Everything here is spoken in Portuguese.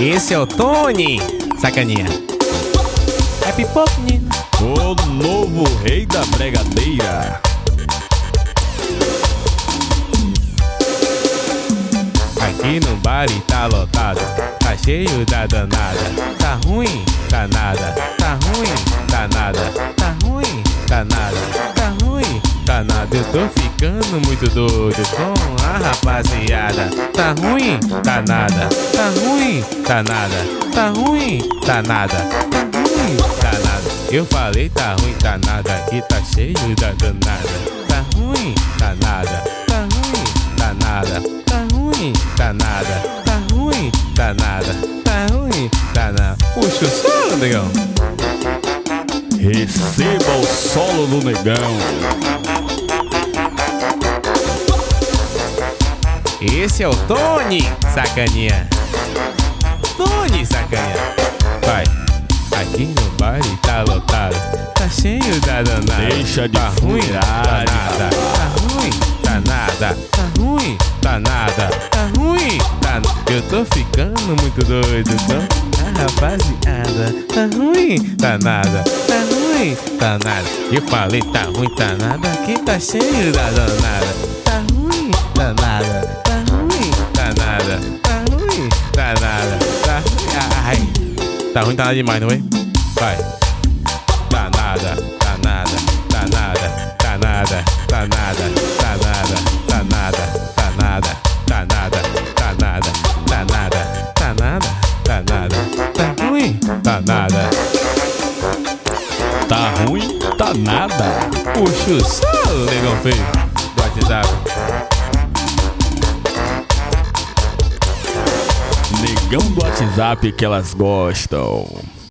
Esse é o Tony, sacaninha. É pipoca, menino. O novo rei da bregadeira. Aqui no bar e tá lotado, tá cheio da danada. Tá ruim, tá nada, tá ruim, tá nada, tá ruim, tá nada, nada. Eu tô ficando muito doido com a rapaziada. Tá ruim, tá nada, tá ruim, tá nada, tá ruim, tá nada, tá ruim, tá nada. Eu falei tá ruim, tá nada, aqui tá cheio da danada. Tá ruim, tá nada, tá ruim, tá nada, tá ruim, tá nada, tá ruim, tá nada, tá ruim, tá nada. Puxa o solo, negão. Receba o solo do negão. Esse é o Tony, sacaninha. Tony, sacaninha. Vai. Aqui no bar tá lotado. Tá cheio da danada. Deixa de tá ruim, tá nada. Tá ruim, tá nada. Tá ruim, tá nada. Tá ruim, tá. Eu tô ficando muito doido com a rapaziada. Tá ruim, tá nada. Tá ruim, tá nada. Eu falei tá ruim, tá nada. Aqui tá cheio da danada. Tá ruim, tá nada. Tá ruim, tá nada demais, não é? Vai. Tá nada, tá nada, tá nada, tá nada, tá nada, tá nada, tá nada, tá nada, tá nada, tá nada, tá nada, tá nada, tá nada, tá ruim, tá nada. Tá ruim, tá nada. Puxa o solo, negão feio, do WhatsApp. Negão do WhatsApp que elas gostam.